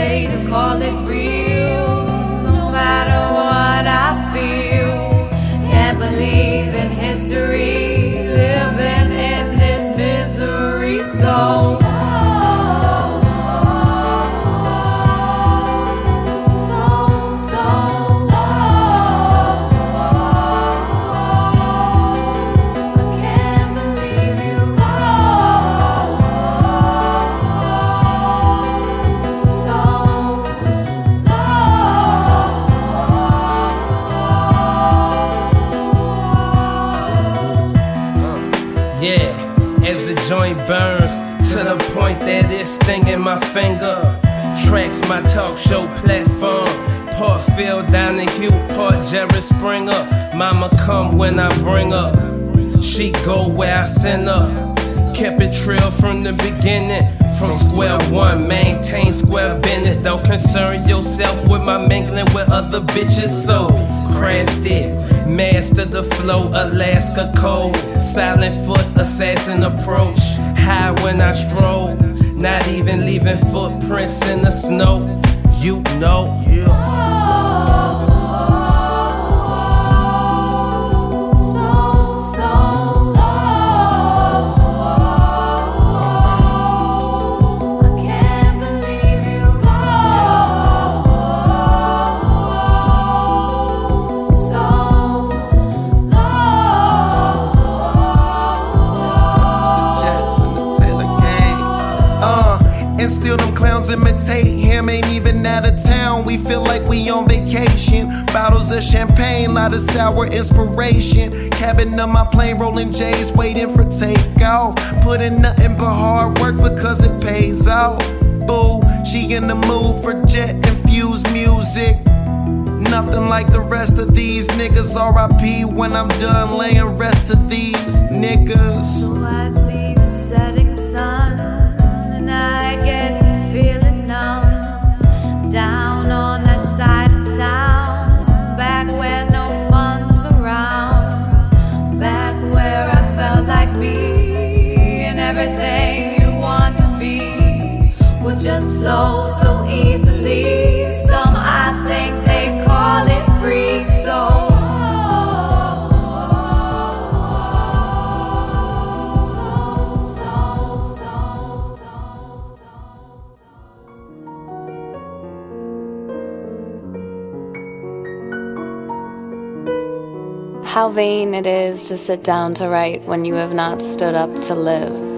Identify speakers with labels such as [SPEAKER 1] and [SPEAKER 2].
[SPEAKER 1] say to call it real.
[SPEAKER 2] Yeah, as the joint burns to the point that it's stinging my finger. Tracks my talk show platform. Part Phil Donahue, part Jerry Springer. Mama come when I bring her. She go where I send her. Kept it real from the beginning. From square one, maintain square business. Don't concern yourself with my mingling with other bitches. So crafted, master the flow, Alaska cold. Silent foot, assassin approach. High when I stroll, not even leaving footprints in the snow. You know,
[SPEAKER 1] So,
[SPEAKER 3] and still them clowns imitate him. Ain't even out of town. We feel like we on vacation. Bottles of champagne, lot of sour inspiration. Cabin of my plane, rolling J's, waiting for takeoff. Putting nothing but hard work because it pays off. Boo, she in the mood for jet infused music. Nothing like the rest of these niggas. RIP when I'm done laying rest to these niggas.
[SPEAKER 1] So I see the setting sun, flow so easily. Some I think they call it free, so.
[SPEAKER 4] How vain it is to sit down to write when you have not stood up to live.